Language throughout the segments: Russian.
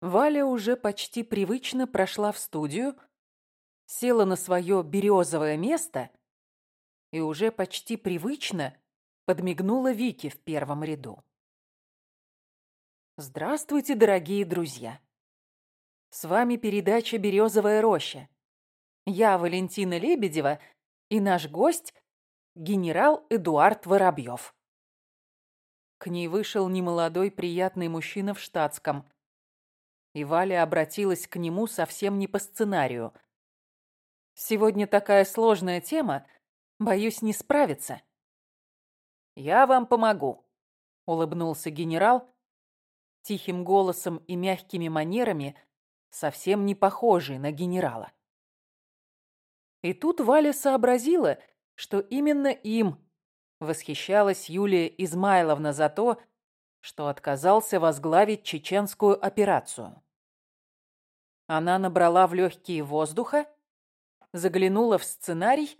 Валя уже почти привычно прошла в студию, села на свое березовое место и уже почти привычно подмигнула Вике в первом ряду. Здравствуйте, дорогие друзья! С вами передача «Березовая роща». Я Валентина Лебедева и наш гость – генерал Эдуард Воробьев. К ней вышел немолодой приятный мужчина в штатском – и Валя обратилась к нему совсем не по сценарию. «Сегодня такая сложная тема, боюсь не справиться». «Я вам помогу», — улыбнулся генерал, тихим голосом и мягкими манерами, совсем не похожий на генерала. И тут Валя сообразила, что именно им восхищалась Юлия Измайловна за то, что отказался возглавить чеченскую операцию. Она набрала в легкие воздуха, заглянула в сценарий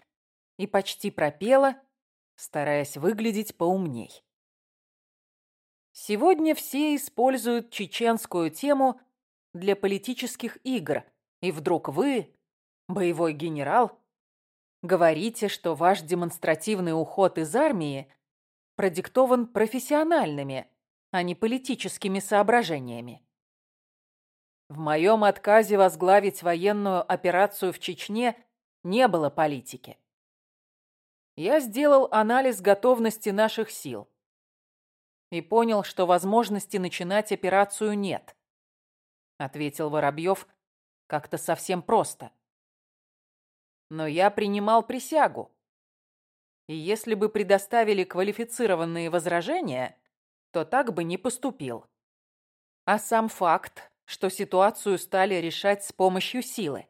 и почти пропела, стараясь выглядеть поумней. Сегодня все используют чеченскую тему для политических игр, и вдруг вы, боевой генерал, говорите, что ваш демонстративный уход из армии продиктован профессиональными, а не политическими соображениями. В моем отказе возглавить военную операцию в Чечне не было политики. Я сделал анализ готовности наших сил и понял, что возможности начинать операцию нет, ответил Воробьев как-то совсем просто. Но я принимал присягу. И если бы предоставили квалифицированные возражения, то так бы не поступил. А сам факт, что ситуацию стали решать с помощью силы.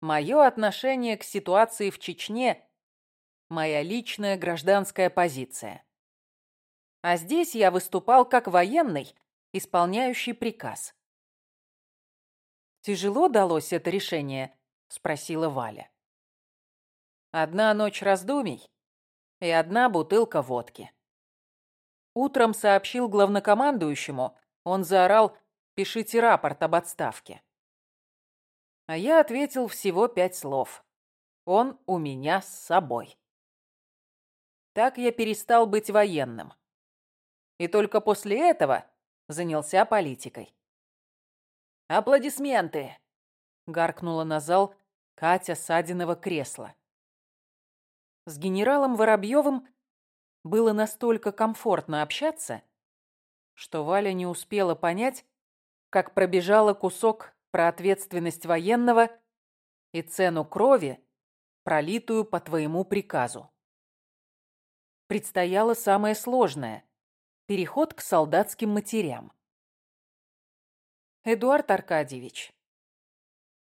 Мое отношение к ситуации в Чечне – моя личная гражданская позиция. А здесь я выступал как военный, исполняющий приказ. «Тяжело далось это решение?» – спросила Валя. Одна ночь раздумий и одна бутылка водки. Утром сообщил главнокомандующему. Он заорал «Пишите рапорт об отставке». А я ответил всего пять слов. Он у меня с собой. Так я перестал быть военным. И только после этого занялся политикой. «Аплодисменты!» — гаркнула на зал Катя Садинова кресла. С генералом Воробьевым было настолько комфортно общаться, что Валя не успела понять, как пробежала кусок про ответственность военного и цену крови, пролитую по твоему приказу. Предстояло самое сложное – переход к солдатским матерям. Эдуард Аркадьевич,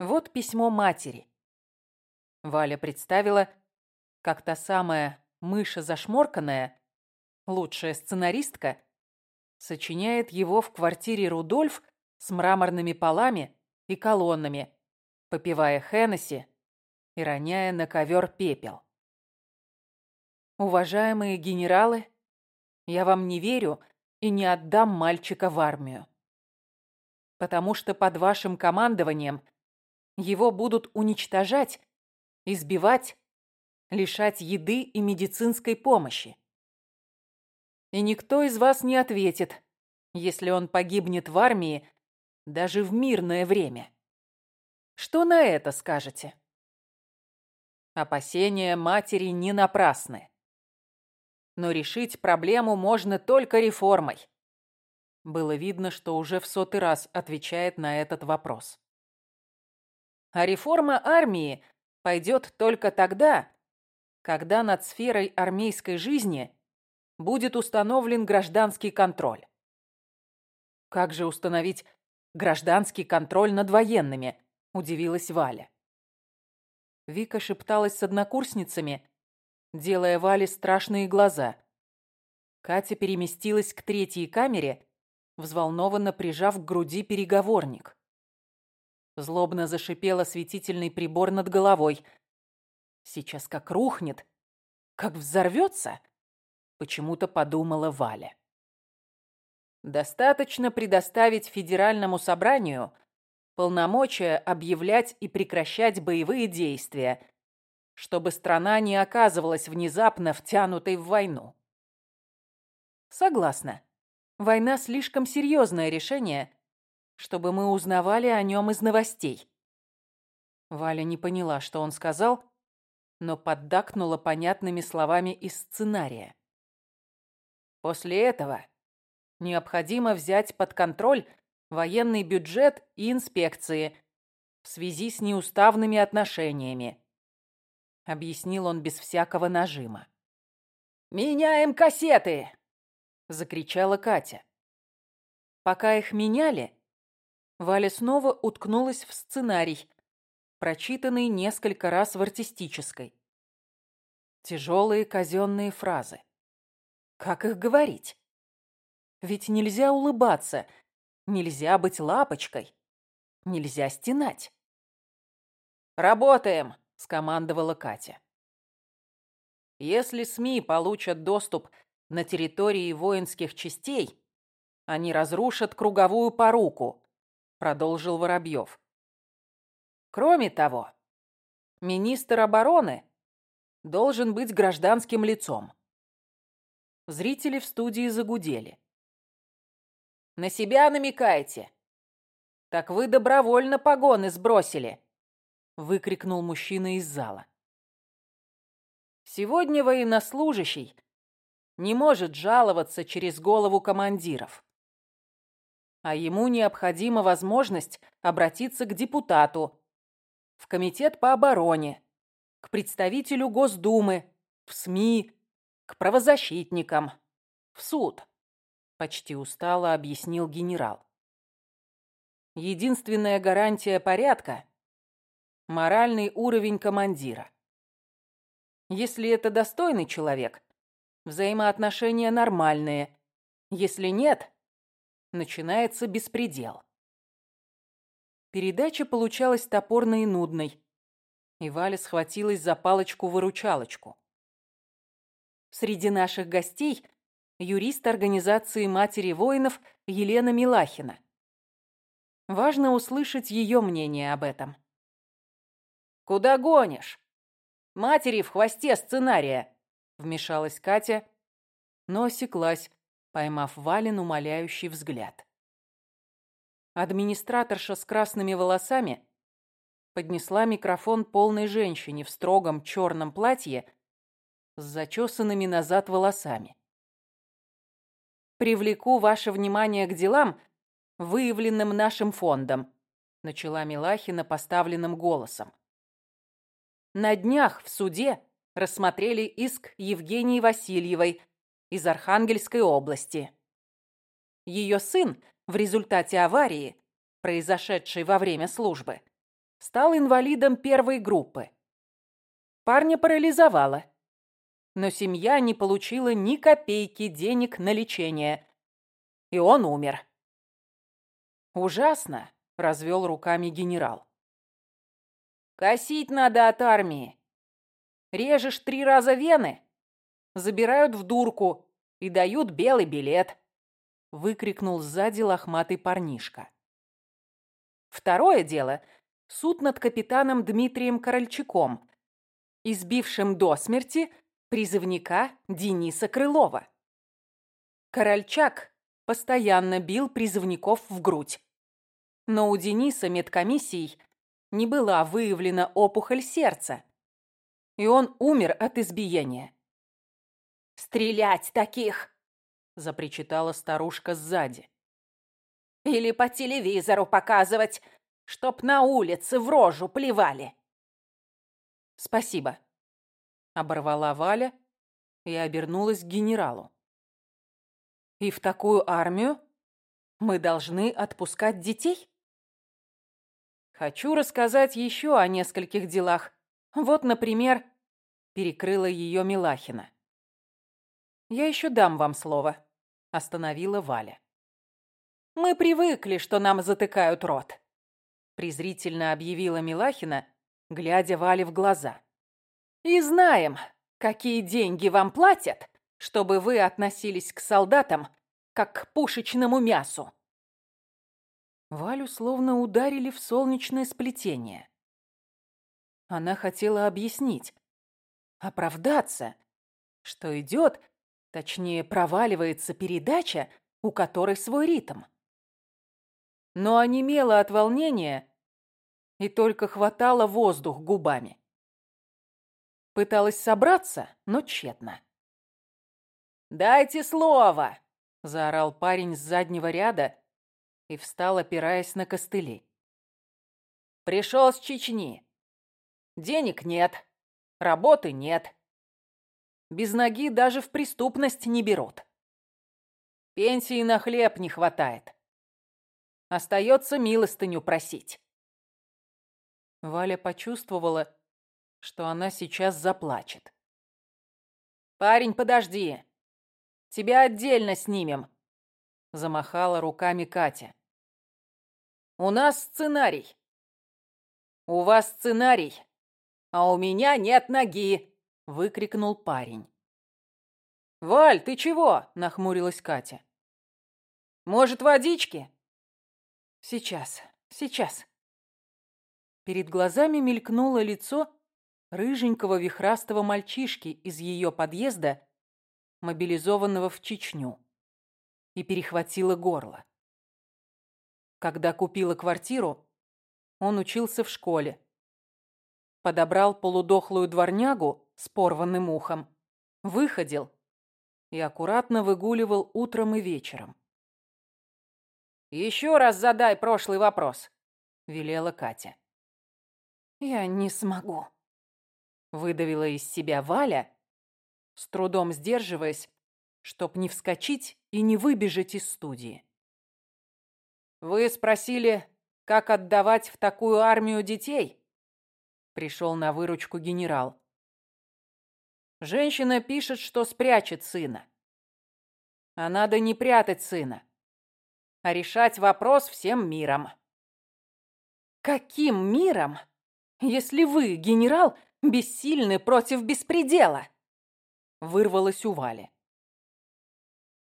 вот письмо матери. Валя представила, как та самая Мыша зашморканная, лучшая сценаристка, сочиняет его в квартире Рудольф с мраморными полами и колоннами, попивая Хеннесси и роняя на ковер пепел. Уважаемые генералы, я вам не верю и не отдам мальчика в армию. Потому что под вашим командованием его будут уничтожать, избивать лишать еды и медицинской помощи. И никто из вас не ответит, если он погибнет в армии даже в мирное время. Что на это скажете? Опасения матери не напрасны. Но решить проблему можно только реформой. Было видно, что уже в сотый раз отвечает на этот вопрос. А реформа армии пойдет только тогда, когда над сферой армейской жизни будет установлен гражданский контроль. Как же установить гражданский контроль над военными? Удивилась Валя. Вика шепталась с однокурсницами, делая Вале страшные глаза. Катя переместилась к третьей камере, взволнованно прижав к груди переговорник. Злобно зашипел осветительный прибор над головой – Сейчас как рухнет, как взорвется, почему-то подумала Валя. Достаточно предоставить Федеральному собранию полномочия объявлять и прекращать боевые действия, чтобы страна не оказывалась внезапно втянутой в войну. Согласна. Война слишком серьезное решение, чтобы мы узнавали о нем из новостей. Валя не поняла, что он сказал, но поддакнула понятными словами из сценария. После этого необходимо взять под контроль военный бюджет и инспекции в связи с неуставными отношениями, объяснил он без всякого нажима. «Меняем кассеты!» — закричала Катя. Пока их меняли, Валя снова уткнулась в сценарий, прочитанный несколько раз в артистической. Тяжелые казенные фразы. Как их говорить? Ведь нельзя улыбаться, нельзя быть лапочкой, нельзя стенать. «Работаем!» — скомандовала Катя. Если СМИ получат доступ на территории воинских частей, они разрушат круговую поруку, продолжил Воробьев. Кроме того, министр обороны должен быть гражданским лицом. Зрители в студии загудели. «На себя намекаете?» «Так вы добровольно погоны сбросили!» — выкрикнул мужчина из зала. Сегодня военнослужащий не может жаловаться через голову командиров. А ему необходима возможность обратиться к депутату, в комитет по обороне, к представителю Госдумы, в СМИ, к правозащитникам, в суд, почти устало объяснил генерал. Единственная гарантия порядка – моральный уровень командира. Если это достойный человек, взаимоотношения нормальные. Если нет, начинается беспредел. Передача получалась топорной и нудной, и Валя схватилась за палочку-выручалочку. Среди наших гостей юрист организации «Матери воинов» Елена Милахина. Важно услышать ее мнение об этом. «Куда гонишь? Матери в хвосте сценария!» Вмешалась Катя, но осеклась, поймав Валин умоляющий взгляд. Администраторша с красными волосами поднесла микрофон полной женщине в строгом черном платье с зачесанными назад волосами. «Привлеку ваше внимание к делам, выявленным нашим фондом», начала Милахина поставленным голосом. На днях в суде рассмотрели иск Евгении Васильевой из Архангельской области. Ее сын в результате аварии, произошедшей во время службы, стал инвалидом первой группы. Парня парализовало, но семья не получила ни копейки денег на лечение, и он умер. «Ужасно!» — развел руками генерал. «Косить надо от армии. Режешь три раза вены, забирают в дурку и дают белый билет выкрикнул сзади лохматый парнишка. Второе дело – суд над капитаном Дмитрием Корольчаком, избившим до смерти призывника Дениса Крылова. Корольчак постоянно бил призывников в грудь. Но у Дениса медкомиссией не была выявлена опухоль сердца, и он умер от избиения. «Стрелять таких!» — запричитала старушка сзади. «Или по телевизору показывать, чтоб на улице в рожу плевали». «Спасибо», — оборвала Валя и обернулась к генералу. «И в такую армию мы должны отпускать детей?» «Хочу рассказать еще о нескольких делах. Вот, например, перекрыла ее Милахина. «Я еще дам вам слово», — остановила Валя. «Мы привыкли, что нам затыкают рот», — презрительно объявила Милахина, глядя Вале в глаза. «И знаем, какие деньги вам платят, чтобы вы относились к солдатам как к пушечному мясу. Валю словно ударили в солнечное сплетение. Она хотела объяснить, оправдаться, что идет, точнее проваливается передача, у которой свой ритм. Но онемела от волнения и только хватало воздух губами. Пыталась собраться, но тщетно. «Дайте слово!» — заорал парень с заднего ряда и встал, опираясь на костыли. «Пришел с Чечни. Денег нет, работы нет. Без ноги даже в преступность не берут. Пенсии на хлеб не хватает. Остается милостыню просить». Валя почувствовала, что она сейчас заплачет. «Парень, подожди. Тебя отдельно снимем», — замахала руками Катя. «У нас сценарий. У вас сценарий, а у меня нет ноги», — выкрикнул парень. «Валь, ты чего?» — нахмурилась Катя. «Может, водички?» «Сейчас, сейчас». Перед глазами мелькнуло лицо рыженького вихрастого мальчишки из ее подъезда, мобилизованного в Чечню, и перехватило горло. Когда купила квартиру, он учился в школе. Подобрал полудохлую дворнягу с порванным ухом, выходил и аккуратно выгуливал утром и вечером. «Еще раз задай прошлый вопрос», — велела Катя. «Я не смогу», Выдавила из себя Валя, с трудом сдерживаясь, чтоб не вскочить и не выбежать из студии. «Вы спросили, как отдавать в такую армию детей?» Пришел на выручку генерал. Женщина пишет, что спрячет сына. А надо не прятать сына, а решать вопрос всем миром. Каким миром, если вы, генерал, бессильны против беспредела!» Вырвалось у Вали.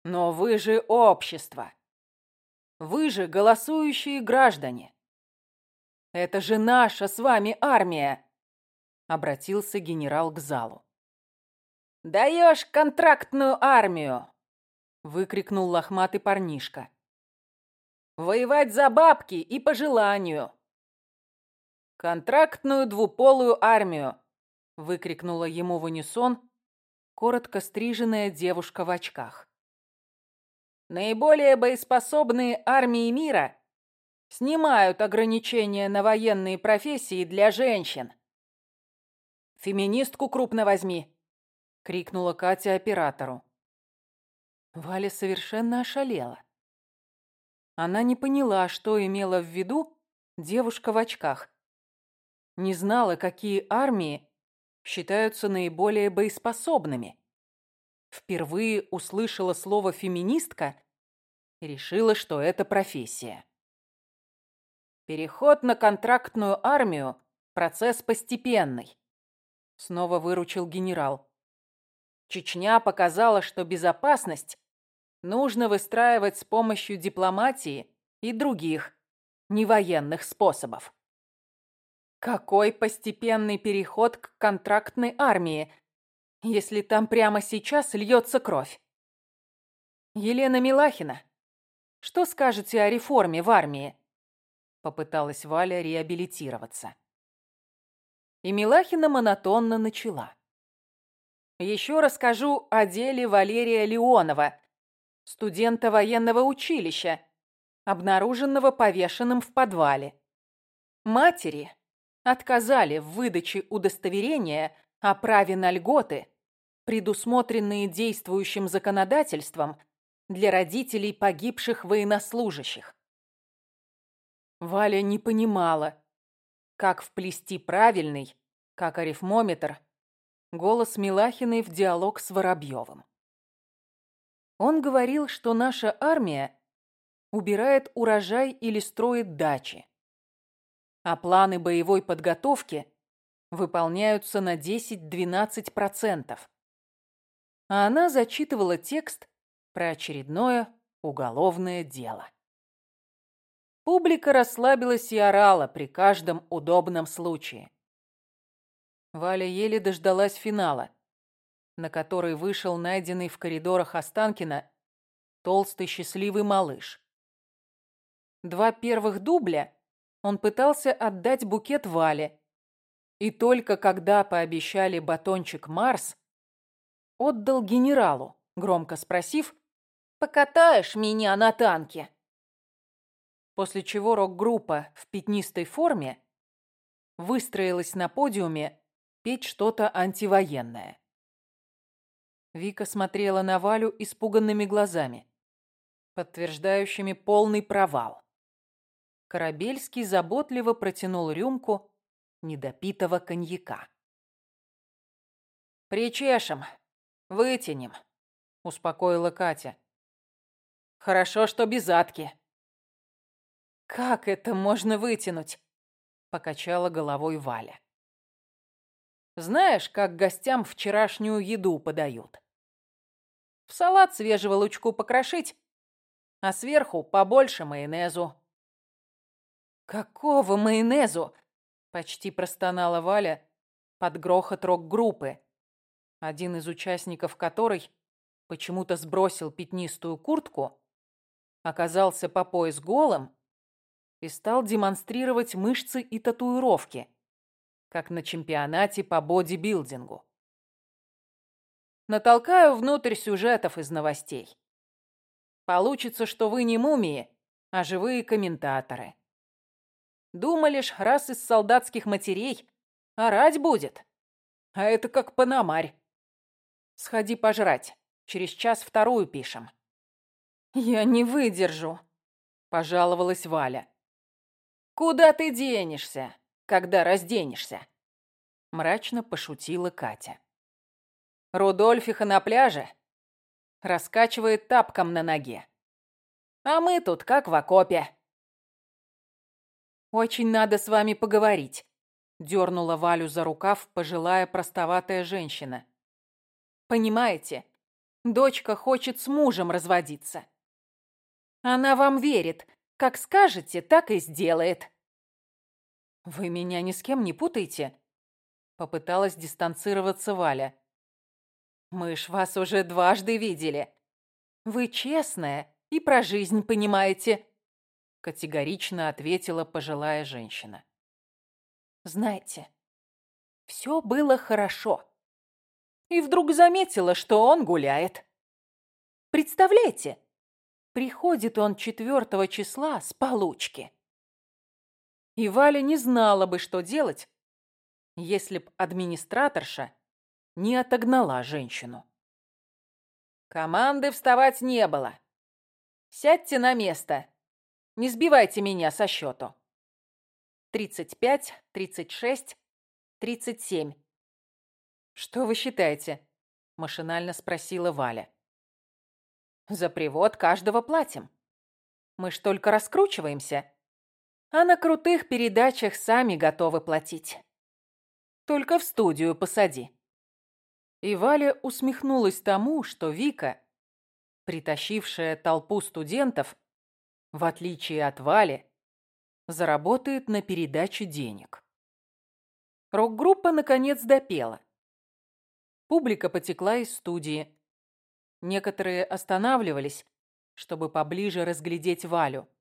«Но вы же общество! Вы же голосующие граждане! Это же наша с вами армия!» Обратился генерал к залу. «Даешь контрактную армию!» Выкрикнул лохматый парнишка. «Воевать за бабки и по желанию!» «Контрактную двуполую армию!» выкрикнула ему в унисон коротко стриженная девушка в очках. Наиболее боеспособные армии мира снимают ограничения на военные профессии для женщин. «Феминистку крупно возьми!» — крикнула Катя оператору. Валя совершенно ошалела. Она не поняла, что имела в виду девушка в очках. Не знала, какие армии считаются наиболее боеспособными. Впервые услышала слово «феминистка» и решила, что это профессия. Переход на контрактную армию – процесс постепенный. Снова выручил генерал. Чечня показала, что безопасность нужно выстраивать с помощью дипломатии и других невоенных способов. Какой постепенный переход к контрактной армии, если там прямо сейчас льется кровь? Елена Милахина, что скажете о реформе в армии? Попыталась Валя реабилитироваться. И Милахина монотонно начала. Еще расскажу о деле Валерия Леонова, студента военного училища, обнаруженного повешенным в подвале. Матери отказали в выдаче удостоверения о праве на льготы, предусмотренные действующим законодательством для родителей погибших военнослужащих. Валя не понимала, как вплести правильный, как арифмометр, голос Милахиной в диалог с Воробьевым. Он говорил, что наша армия убирает урожай или строит дачи а планы боевой подготовки выполняются на 10-12%. А она зачитывала текст про очередное уголовное дело. Публика расслабилась и орала при каждом удобном случае. Валя еле дождалась финала, на который вышел найденный в коридорах Останкина толстый счастливый малыш. Два первых дубля он пытался отдать букет Вале, и только когда пообещали батончик Марс, отдал генералу, громко спросив «Покатаешь меня на танке?» После чего рок-группа в пятнистой форме выстроилась на подиуме петь что-то антивоенное. Вика смотрела на Валю испуганными глазами, подтверждающими полный провал. Корабельский заботливо протянул рюмку недопитого коньяка. «Причешем, вытянем», — успокоила Катя. «Хорошо, что без адки». «Как это можно вытянуть?» — покачала головой Валя. «Знаешь, как гостям вчерашнюю еду подают? В салат свежего лучку покрошить, а сверху побольше майонезу. «Какого майонезу?» — почти простонала Валя под грохот рок-группы, один из участников которой почему-то сбросил пятнистую куртку, оказался по пояс голым и стал демонстрировать мышцы и татуировки, как на чемпионате по бодибилдингу. Натолкаю внутрь сюжетов из новостей. Получится, что вы не мумии, а живые комментаторы. Думали раз из солдатских матерей, орать будет. А это как панамарь. Сходи пожрать. Через час вторую пишем. Я не выдержу, пожаловалась Валя. Куда ты денешься, когда разденешься? Мрачно пошутила Катя. Рудольфиха на пляже раскачивает тапком на ноге. А мы тут как в окопе. «Очень надо с вами поговорить», — дернула Валю за рукав пожилая простоватая женщина. «Понимаете, дочка хочет с мужем разводиться. Она вам верит. Как скажете, так и сделает». «Вы меня ни с кем не путаете?» Попыталась дистанцироваться Валя. «Мы ж вас уже дважды видели. Вы честная и про жизнь понимаете категорично ответила пожилая женщина. Знаете, все было хорошо. И вдруг заметила, что он гуляет. Представляете, приходит он четвертого числа с получки. И Валя не знала бы, что делать, если б администраторша не отогнала женщину. Команды вставать не было. Сядьте на место не сбивайте меня со счету. Тридцать пять, тридцать шесть, тридцать семь. Что вы считаете? Машинально спросила Валя. За привод каждого платим. Мы ж только раскручиваемся. А на крутых передачах сами готовы платить. Только в студию посади. И Валя усмехнулась тому, что Вика, притащившая толпу студентов, в отличие от Вали, заработает на передаче денег. Рок-группа наконец допела. Публика потекла из студии. Некоторые останавливались, чтобы поближе разглядеть Валю.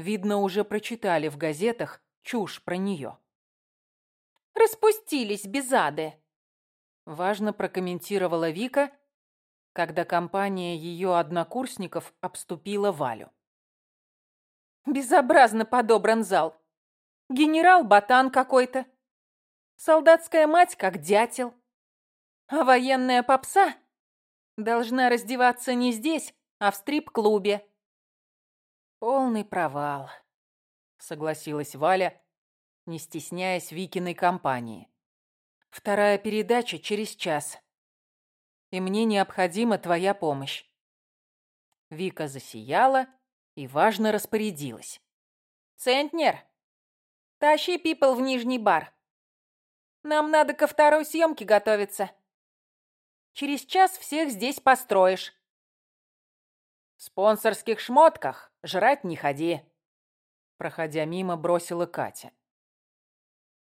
Видно, уже прочитали в газетах чушь про нее. «Распустились безады!» Важно прокомментировала Вика, когда компания ее однокурсников обступила Валю. Безобразно подобран зал. Генерал-ботан какой-то. Солдатская мать как дятел. А военная попса должна раздеваться не здесь, а в стрип-клубе. Полный провал, согласилась Валя, не стесняясь Викиной компании. Вторая передача через час. И мне необходима твоя помощь. Вика засияла и важно распорядилась. «Центнер, тащи пипл в нижний бар. Нам надо ко второй съемке готовиться. Через час всех здесь построишь». В спонсорских шмотках жрать не ходи. Проходя мимо, бросила Катя.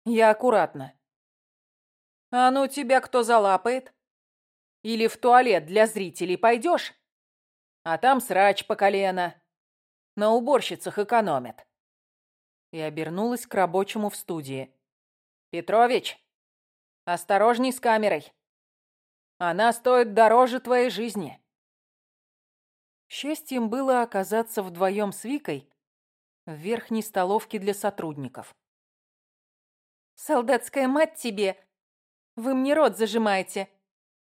Я аккуратно. А ну тебя кто залапает? Или в туалет для зрителей пойдешь? А там срач по колено. На уборщицах экономят. И обернулась к рабочему в студии. Петрович, осторожней с камерой. Она стоит дороже твоей жизни. Счастьем было оказаться вдвоем с Викой в верхней столовке для сотрудников. «Солдатская мать тебе! Вы мне рот зажимаете!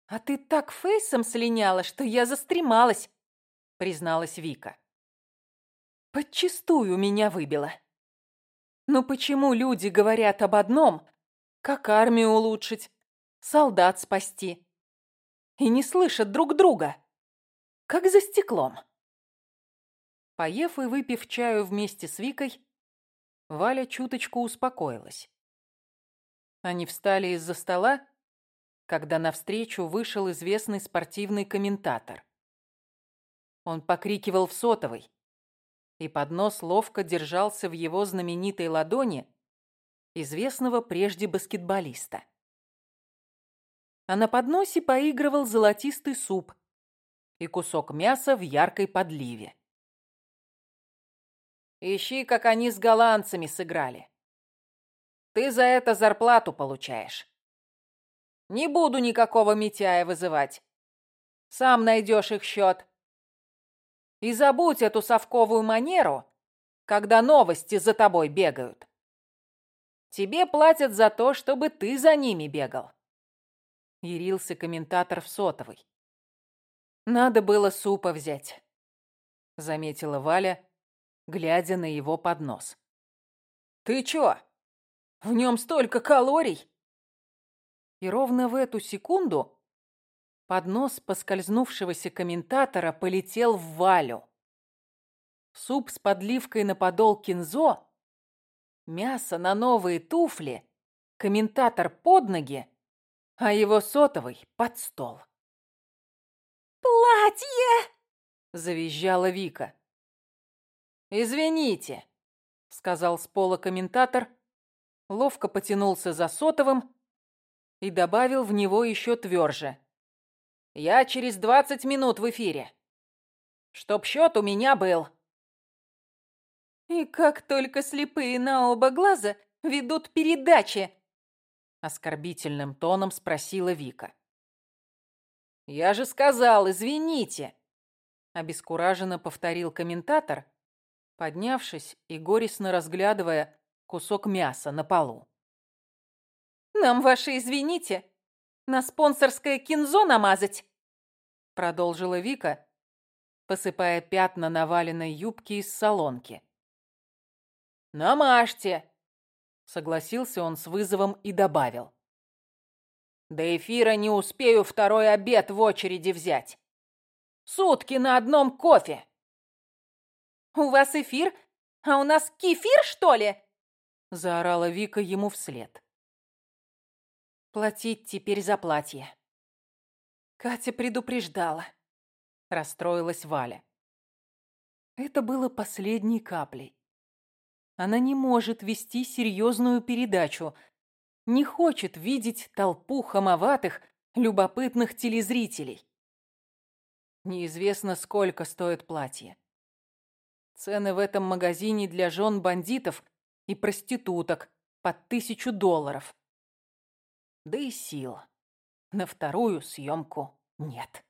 А ты так фейсом слиняла, что я застремалась!» призналась Вика. «Подчистую меня выбила. Но почему люди говорят об одном, как армию улучшить, солдат спасти, и не слышат друг друга, как за стеклом?» Поев и выпив чаю вместе с Викой, Валя чуточку успокоилась. Они встали из-за стола, когда навстречу вышел известный спортивный комментатор. Он покрикивал в сотовой, и поднос ловко держался в его знаменитой ладони известного прежде баскетболиста. А на подносе поигрывал золотистый суп и кусок мяса в яркой подливе. Ищи, как они с голландцами сыграли. Ты за это зарплату получаешь. Не буду никакого Митяя вызывать. Сам найдешь их счет. И забудь эту совковую манеру, когда новости за тобой бегают. Тебе платят за то, чтобы ты за ними бегал. Ярился комментатор в сотовой. Надо было супа взять, заметила Валя, глядя на его поднос. Ты чё? В нем столько калорий!» И ровно в эту секунду поднос поскользнувшегося комментатора полетел в Валю. Суп с подливкой на подол кинзо, мясо на новые туфли, комментатор под ноги, а его сотовый под стол. «Платье!» — завизжала Вика. «Извините», — сказал с пола комментатор, — ловко потянулся за сотовым и добавил в него еще тверже. «Я через двадцать минут в эфире. Чтоб счет у меня был». «И как только слепые на оба глаза ведут передачи?» Оскорбительным тоном спросила Вика. «Я же сказал, извините!» Обескураженно повторил комментатор, поднявшись и горестно разглядывая кусок мяса на полу. «Нам ваше извините, на спонсорское кинзо намазать!» Продолжила Вика, посыпая пятна наваленной юбки из солонки. «Намажьте!» Согласился он с вызовом и добавил. «До эфира не успею второй обед в очереди взять. Сутки на одном кофе!» «У вас эфир, а у нас кефир, что ли?» Заорала Вика ему вслед. Платить теперь за платье. Катя предупреждала. Расстроилась Валя. Это было последней каплей. Она не может вести серьезную передачу, не хочет видеть толпу хамоватых, любопытных телезрителей. Неизвестно, сколько стоит платье. Цены в этом магазине для жен бандитов и проституток под тысячу долларов. Да и сил на вторую съемку нет.